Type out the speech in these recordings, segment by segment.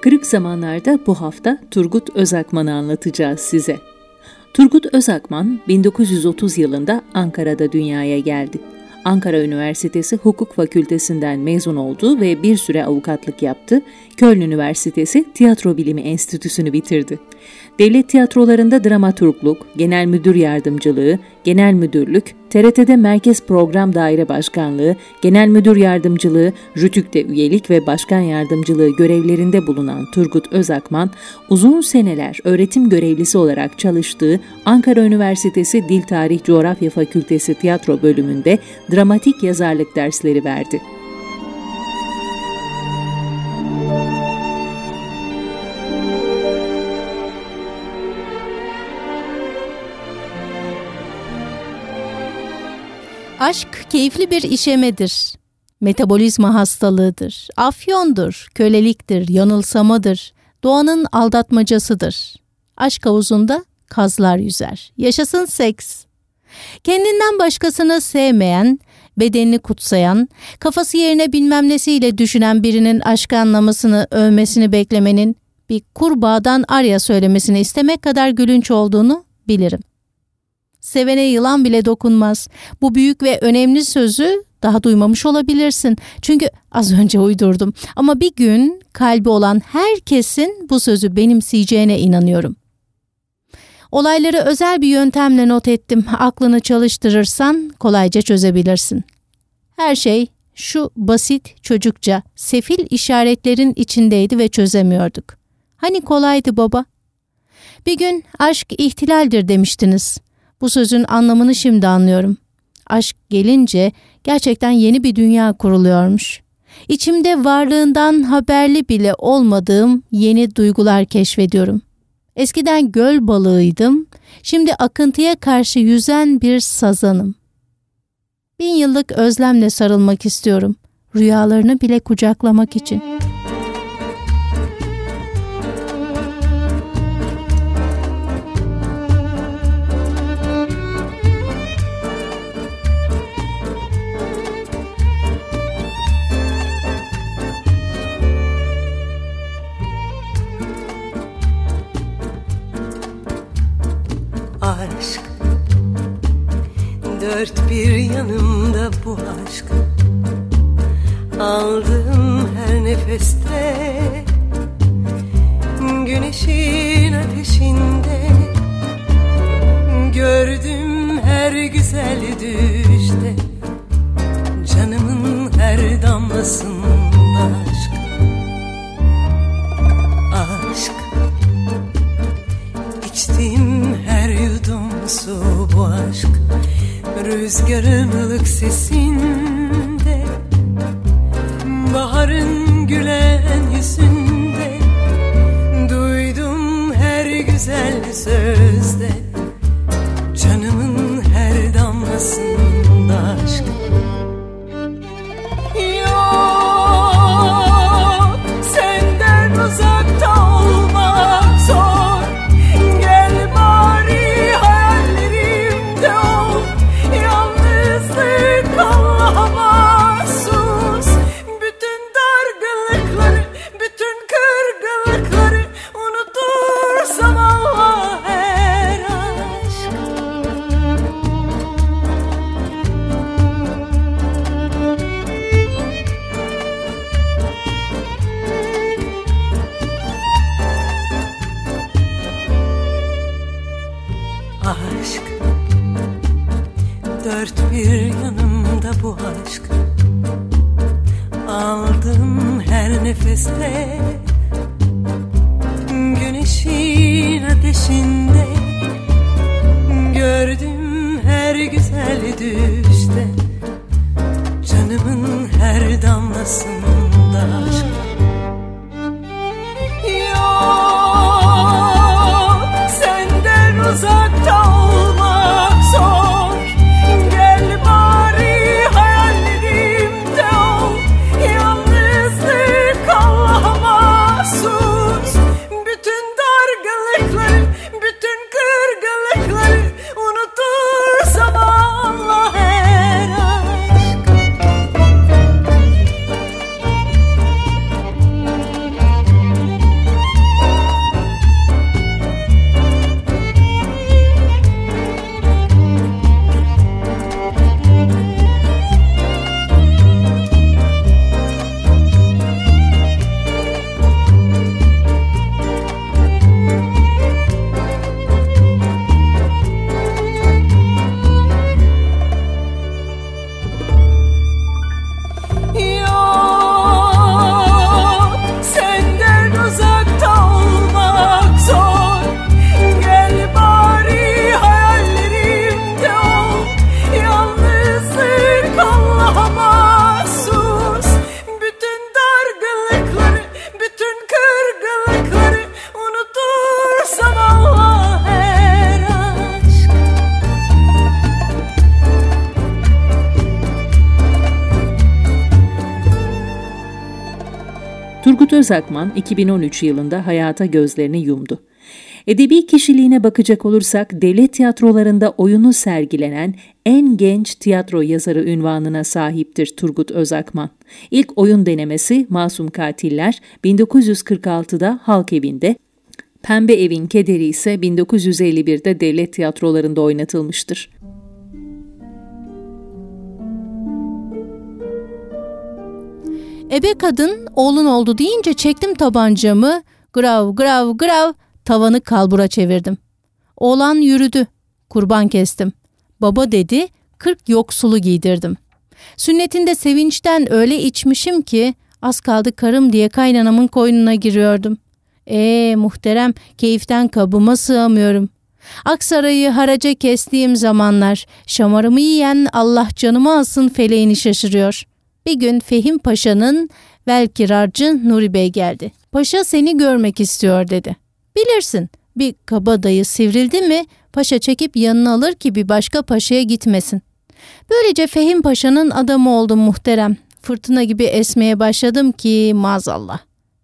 Kırık zamanlarda bu hafta Turgut Özakman'ı anlatacağız size. Turgut Özakman 1930 yılında Ankara'da dünyaya geldi. Ankara Üniversitesi Hukuk Fakültesinden mezun oldu ve bir süre avukatlık yaptı. Köln Üniversitesi Tiyatro Bilimi Enstitüsü'nü bitirdi. Devlet tiyatrolarında dramaturgluk, genel müdür yardımcılığı, genel müdürlük, TRT'de Merkez Program Daire Başkanlığı, Genel Müdür Yardımcılığı, Rütük'te üyelik ve başkan yardımcılığı görevlerinde bulunan Turgut Özakman, uzun seneler öğretim görevlisi olarak çalıştığı Ankara Üniversitesi Dil Tarih Coğrafya Fakültesi Tiyatro bölümünde dramatik yazarlık dersleri verdi. Aşk keyifli bir işemedir. Metabolizma hastalığıdır. Afyondur, köleliktir, yanılsamadır. Doğanın aldatmacasıdır. Aşk havuzunda kazlar yüzer. Yaşasın seks. Kendinden başkasını sevmeyen, bedenini kutsayan, kafası yerine bilmem nesiyle düşünen birinin aşkı anlamasını, övmesini beklemenin bir kurbağadan arya söylemesini istemek kadar gülünç olduğunu bilirim. Sevene yılan bile dokunmaz. Bu büyük ve önemli sözü daha duymamış olabilirsin. Çünkü az önce uydurdum. Ama bir gün kalbi olan herkesin bu sözü benimseyeceğine inanıyorum. Olayları özel bir yöntemle not ettim. Aklını çalıştırırsan kolayca çözebilirsin. Her şey şu basit çocukça sefil işaretlerin içindeydi ve çözemiyorduk. Hani kolaydı baba? Bir gün aşk ihtilaldir demiştiniz. Bu sözün anlamını şimdi anlıyorum. Aşk gelince gerçekten yeni bir dünya kuruluyormuş. İçimde varlığından haberli bile olmadığım yeni duygular keşfediyorum. Eskiden göl balığıydım, şimdi akıntıya karşı yüzen bir sazanım. Bin yıllık özlemle sarılmak istiyorum, rüyalarını bile kucaklamak için.'' Her damlasında aşk. Aşk. İçtiğim her yudum su bu aşk. Rüzgarın ılık sesinde Canımın her damlasında aşk Turgut Özakman 2013 yılında hayata gözlerini yumdu. Edebi kişiliğine bakacak olursak devlet tiyatrolarında oyunu sergilenen en genç tiyatro yazarı ünvanına sahiptir Turgut Özakman. İlk oyun denemesi Masum Katiller 1946'da Halk Evi'nde, Pembe Evin Kederi ise 1951'de devlet tiyatrolarında oynatılmıştır. Ebe kadın oğlun oldu deyince çektim tabancamı. Grav grav grav tavanı kalbura çevirdim. Oğlan yürüdü. Kurban kestim. Baba dedi kırk yoksulu giydirdim. Sünnetinde sevinçten öyle içmişim ki az kaldı karım diye kaynanamın koynuna giriyordum. Ee muhterem keyiften kabıma sığamıyorum. Aksaray'ı haraca kestiğim zamanlar şamarımı yiyen Allah canımı alsın feleğini şaşırıyor. Bir gün Fehim Paşa'nın velkirarcı Nuri Bey geldi. Paşa seni görmek istiyor dedi. Bilirsin bir kabadayı sivrildi mi paşa çekip yanına alır ki bir başka paşaya gitmesin. Böylece Fehim Paşa'nın adamı oldum muhterem. Fırtına gibi esmeye başladım ki maazallah.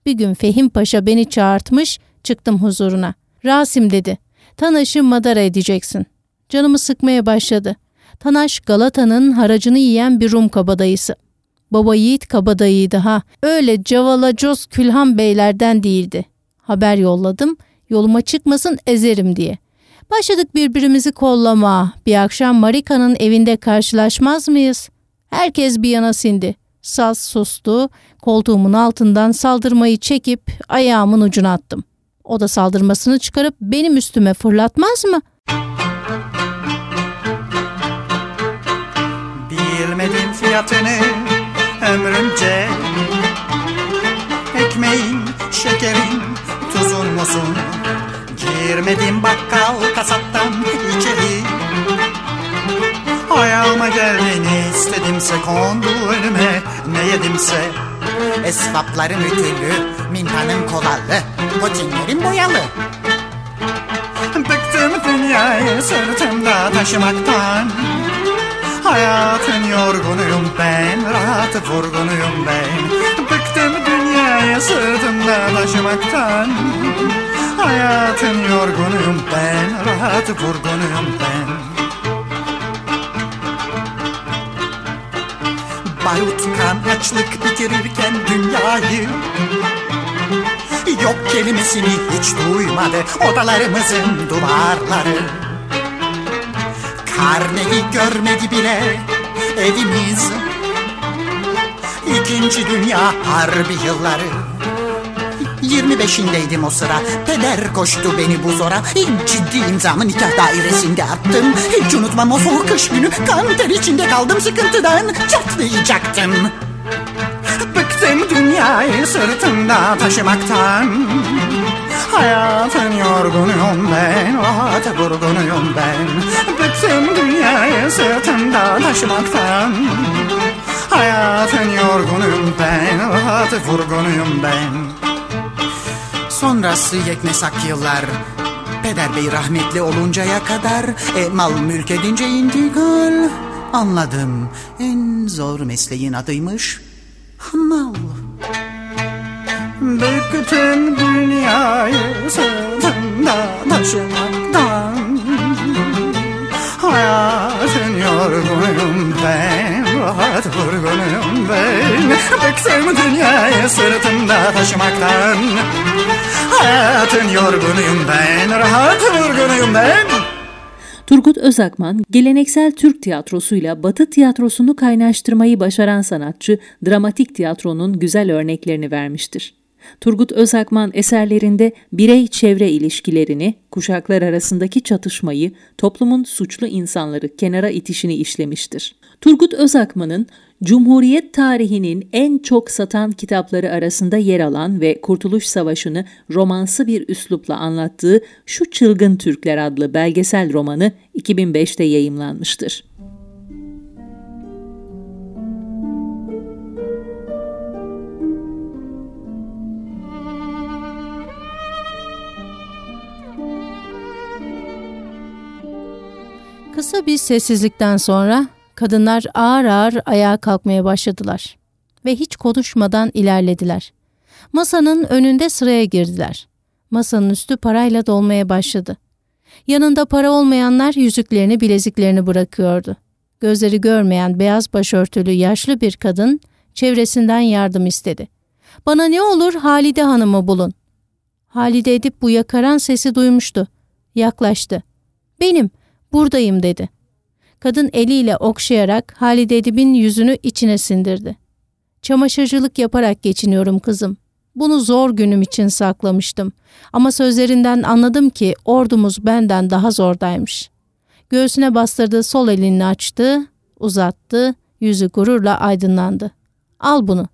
Bir gün Fehim Paşa beni çağırtmış, çıktım huzuruna. Rasim dedi, Tanaş'ı madara edeceksin. Canımı sıkmaya başladı. Tanaş Galata'nın haracını yiyen bir Rum kabadayısı. Baba yiğit kabadayıydı ha. Öyle cavalacos külhan beylerden değildi. Haber yolladım, yoluma çıkmasın ezerim diye. Başladık birbirimizi kollama. Bir akşam Marika'nın evinde karşılaşmaz mıyız? Herkes bir yana sindi. Saz sustu. Koltuğumun altından saldırmayı çekip ayağımın ucuna attım. O da saldırmasını çıkarıp benim üstüme fırlatmaz mı? Bilmedim fiyatını ömrümce. Ekmeğin, şekerin, tuzun musun? Girmedim bakkal kasaptan içeri. Ayağıma geldi ne istedimse kondu önüme. Ne yedimse Esvaplarım ütülü, mintanım kolalı Potinlerim boyalı. Bıktım dünyayı sırtımda taşımaktan Hayatın yorgunuyum ben, rahatı vurgunuyum ben. Bıktım dünyayı sırtımda taşımaktan. Hayatın yorgunuyum ben, rahatı vurgunuyum ben. Barut kan açlık bitirirken dünyayı Yok kelimesini hiç duymadı. Odalarımızın duvarları Karneyi görmedi bile evimiz. İkinci Dünya Harbi yılları. 25'indeydim o sıra. Peder koştu beni bu zora. Ciddi imzamı nikah dairesinde attım. Hiç unutmam o soğuk kış günü. Kan ter içinde kaldım sıkıntıdan Çatlayacaktım Bıktım dünyayı sırtımda taşımaktan. Hayatın yorgunuyum ben, rahat vurgunuyum ben. Bıktım dünyayı sırtımda taşımaktan. Hayatın yorgunuyum ben, rahat vurgunuyum ben. Sonrası yeknesak yıllar. Peder Bey rahmetli oluncaya kadar e, Mal mülk edince intikal. Anladım en zor mesleğin adıymış Hamal Bıktım dünyayı sırtımda taşımaktan Hayatın yorgunuyum ben Rahat vurgunuyum ben. Bıktım dünyayı sırtımda taşımaktan. Hayatın yorgunuyum ben Rahat vurgunuyum ben Turgut Özakman, geleneksel Türk tiyatrosuyla Batı tiyatrosunu kaynaştırmayı başaran sanatçı, dramatik tiyatronun güzel örneklerini vermiştir. Turgut Özakman eserlerinde birey-çevre ilişkilerini, kuşaklar arasındaki çatışmayı, toplumun suçlu insanları kenara itişini işlemiştir. Turgut Özakman'ın Cumhuriyet tarihinin en çok satan kitapları arasında yer alan ve Kurtuluş Savaşı'nı romansı bir üslupla anlattığı Şu Çılgın Türkler adlı belgesel romanı 2005'te yayımlanmıştır. Kısa bir sessizlikten sonra kadınlar ağır ağır ayağa kalkmaya başladılar ve hiç konuşmadan ilerlediler. Masanın önünde sıraya girdiler. Masanın üstü parayla dolmaya başladı. Yanında para olmayanlar yüzüklerini bileziklerini bırakıyordu. Gözleri görmeyen beyaz başörtülü yaşlı bir kadın çevresinden yardım istedi. Bana ne olur Halide Hanım'ı bulun. Halide edip bu yakaran sesi duymuştu. Yaklaştı. Benim, buradayım dedi. Kadın eliyle okşayarak Halide Edip'in yüzünü içine sindirdi. Çamaşırcılık yaparak geçiniyorum kızım. Bunu zor günüm için saklamıştım. Ama sözlerinden anladım ki ordumuz benden daha zordaymış. Göğsüne bastırdığı sol elini açtı, uzattı, yüzü gururla aydınlandı. Al bunu.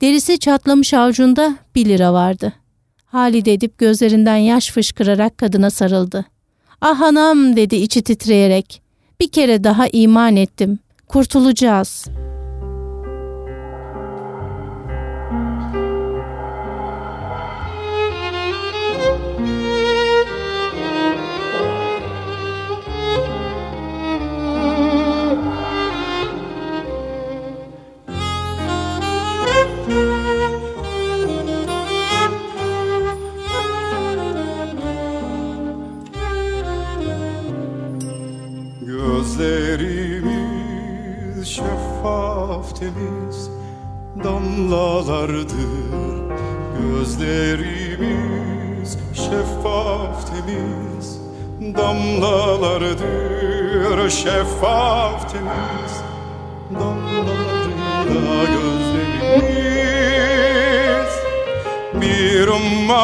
Derisi çatlamış avucunda bir lira vardı. Halide Edip gözlerinden yaş fışkırarak kadına sarıldı. Ah anam dedi içi titreyerek. Bir kere daha iman ettim. Kurtulacağız.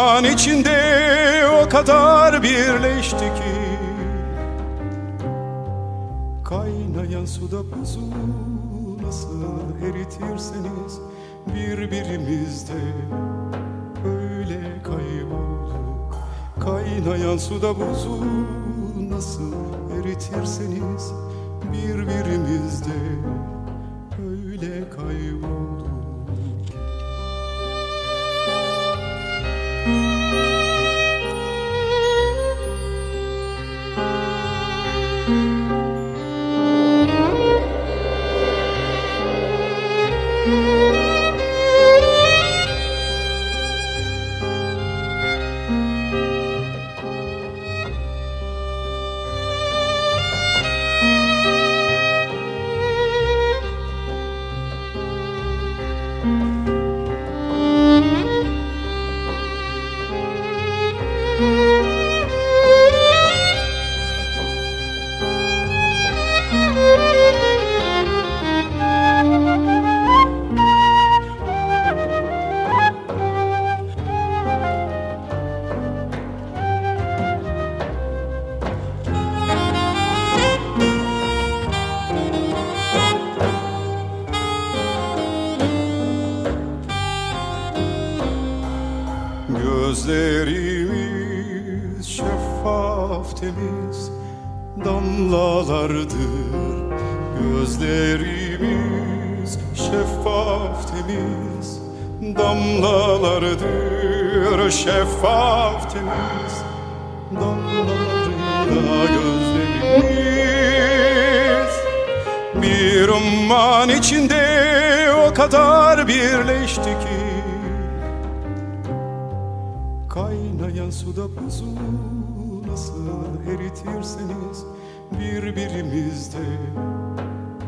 Umman içinde o kadar birleşti ki Kaynayan suda buzu nasıl eritirseniz birbirimizde öyle kaybolduk. Kaynayan suda buzu nasıl eritirseniz birbirimizde öyle kaybolduk. Gözlerimiz şeffaf temiz damlalardır. Gözlerimiz şeffaf temiz damlalardır. Şeffaf temiz damlalarında gözlerimiz Bir umman içinde o kadar birleşti ki Kaynayan suda buzu nasıl eritirseniz Birbirimizde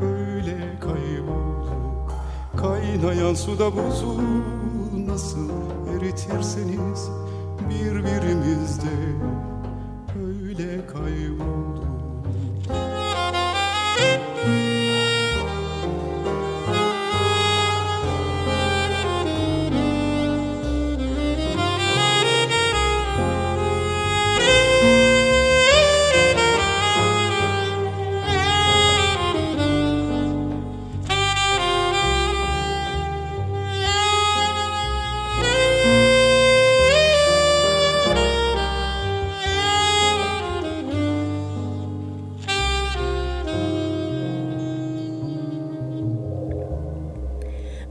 öyle kaybolduk. Kaynayan suda buzu nasıl eritirseniz Birbirimizde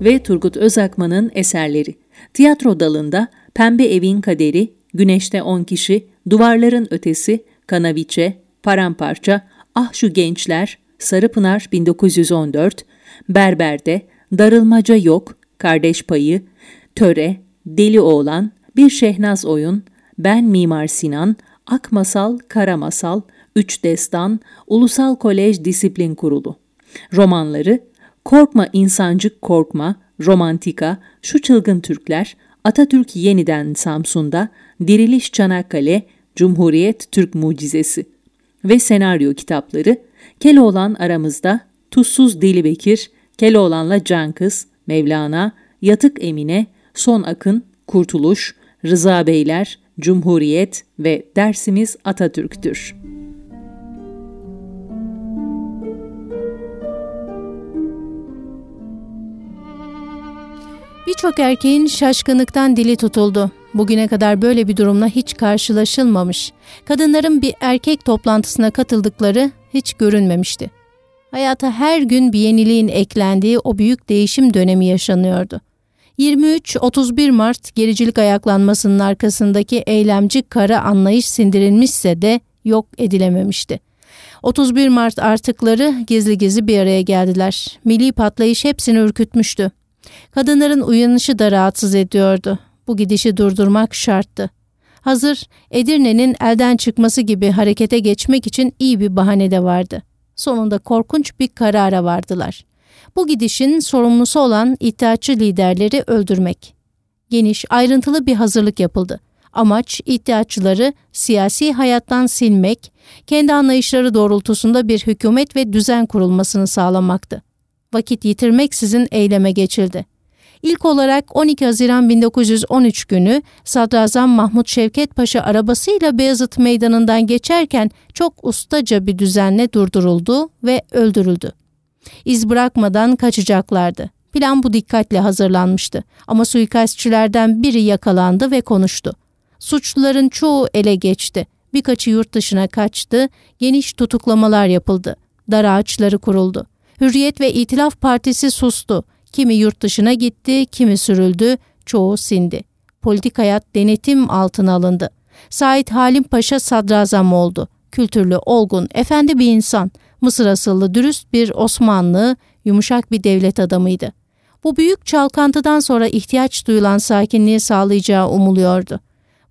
ve Turgut Özakman'ın eserleri. Tiyatro dalında Pembe Evin Kaderi, Güneşte On Kişi, Duvarların Ötesi, Kanaviçe, Paramparça, Ah Şu Gençler, Sarıpınar 1914, Berber'de, Darılmaca Yok, Kardeş Payı, Töre, Deli Oğlan, Bir Şehnaz Oyun, Ben Mimar Sinan, Ak Masal, Kara Masal, Üç Destan, Ulusal Kolej Disiplin Kurulu. Romanları Korkma insancık korkma, romantika, şu çılgın Türkler, Atatürk yeniden Samsun'da, Diriliş Çanakkale, Cumhuriyet Türk Mucizesi ve senaryo kitapları, Keloğlan aramızda, Tuzsuz Deli Bekir, Keloğlan'la Can Kız, Mevlana, Yatık Emine, Son Akın, Kurtuluş, Rıza Beyler, Cumhuriyet ve Dersimiz Atatürk'tür. Birçok erkeğin şaşkınlıktan dili tutuldu. Bugüne kadar böyle bir durumla hiç karşılaşılmamış. Kadınların bir erkek toplantısına katıldıkları hiç görünmemişti. Hayata her gün bir yeniliğin eklendiği o büyük değişim dönemi yaşanıyordu. 23-31 Mart gericilik ayaklanmasının arkasındaki eylemci kara anlayış sindirilmişse de yok edilememişti. 31 Mart artıkları gizli gizli bir araya geldiler. Milli patlayış hepsini ürkütmüştü. Kadınların uyanışı da rahatsız ediyordu. Bu gidişi durdurmak şarttı. Hazır Edirne'nin elden çıkması gibi harekete geçmek için iyi bir bahane de vardı. Sonunda korkunç bir karara vardılar. Bu gidişin sorumlusu olan iddiaçı liderleri öldürmek. Geniş, ayrıntılı bir hazırlık yapıldı. Amaç iddiaçıları siyasi hayattan silmek, kendi anlayışları doğrultusunda bir hükümet ve düzen kurulmasını sağlamaktı vakit yitirmeksizin eyleme geçildi. İlk olarak 12 Haziran 1913 günü Sadrazam Mahmut Şevket Paşa arabasıyla Beyazıt Meydanı'ndan geçerken çok ustaca bir düzenle durduruldu ve öldürüldü. İz bırakmadan kaçacaklardı. Plan bu dikkatle hazırlanmıştı ama suikastçilerden biri yakalandı ve konuştu. Suçluların çoğu ele geçti. Birkaçı yurt dışına kaçtı, geniş tutuklamalar yapıldı. Dar ağaçları kuruldu. Hürriyet ve İtilaf Partisi sustu. Kimi yurt dışına gitti, kimi sürüldü, çoğu sindi. Politik hayat denetim altına alındı. Said Halim Paşa sadrazam oldu. Kültürlü, olgun, efendi bir insan. Mısır asıllı, dürüst bir Osmanlı, yumuşak bir devlet adamıydı. Bu büyük çalkantıdan sonra ihtiyaç duyulan sakinliği sağlayacağı umuluyordu.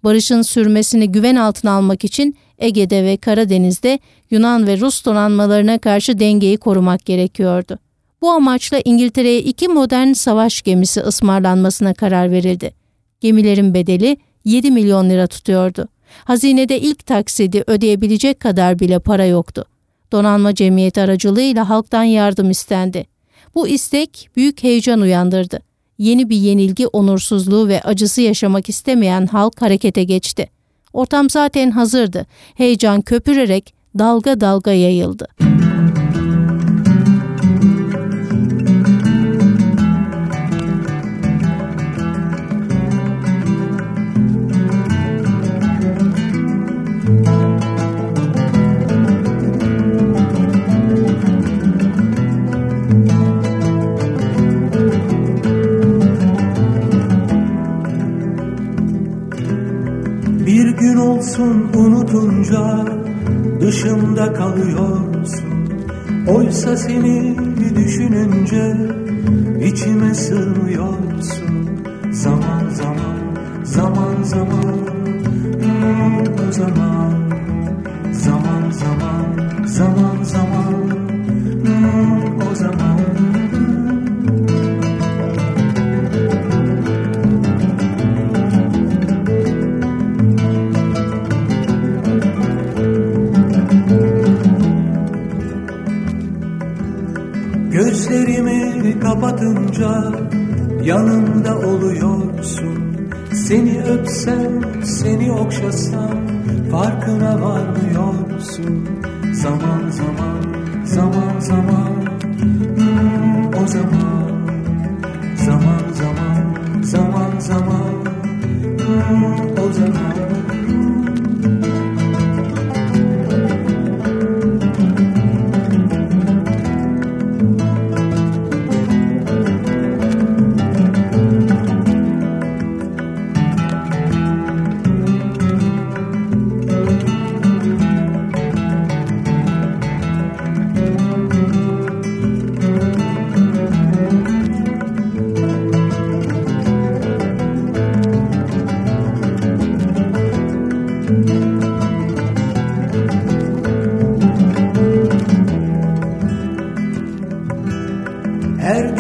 Barışın sürmesini güven altına almak için Ege'de ve Karadeniz'de Yunan ve Rus donanmalarına karşı dengeyi korumak gerekiyordu. Bu amaçla İngiltere'ye iki modern savaş gemisi ısmarlanmasına karar verildi. Gemilerin bedeli 7 milyon lira tutuyordu. Hazinede ilk taksidi ödeyebilecek kadar bile para yoktu. Donanma cemiyeti aracılığıyla halktan yardım istendi. Bu istek büyük heyecan uyandırdı. Yeni bir yenilgi onursuzluğu ve acısı yaşamak istemeyen halk harekete geçti. Ortam zaten hazırdı. Heyecan köpürerek dalga dalga yayıldı. Unutunca dışımda kalıyorsun. Oysa seni düşününce içime sığmıyorsun. Zaman zaman, zaman zaman, hmm, zaman Zaman. Zaman, zaman zaman, kapatınca yanımda oluyorsun. Seni öpsem, seni okşasam farkına varmıyorsun. Zaman zaman, zaman zaman, hmm, o zaman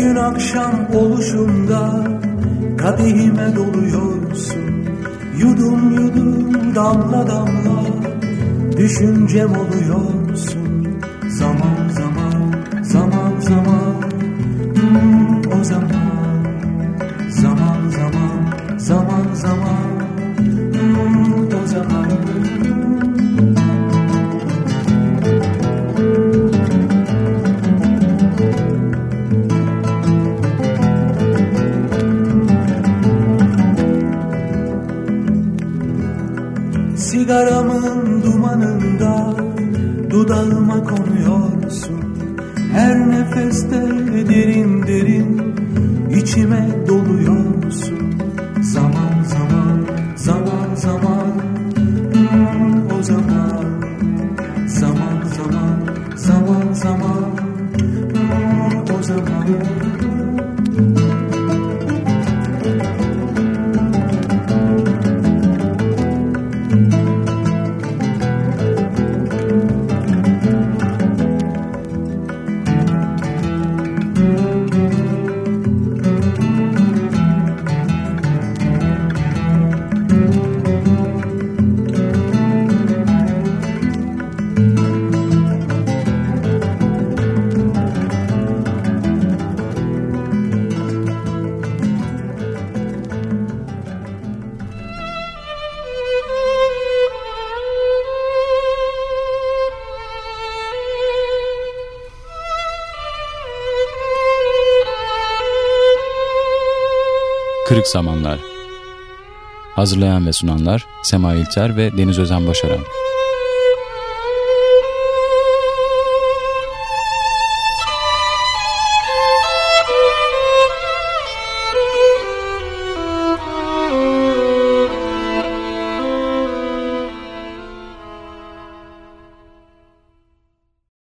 gün akşam oluşumda kadehime doluyorsun. Yudum yudum damla damla düşüncem oluyorsun konuyorsun Her nefeste derin derin içime doluyorsun Kırık Zamanlar. Hazırlayan ve sunanlar Sema İlter ve Deniz Özen Başaran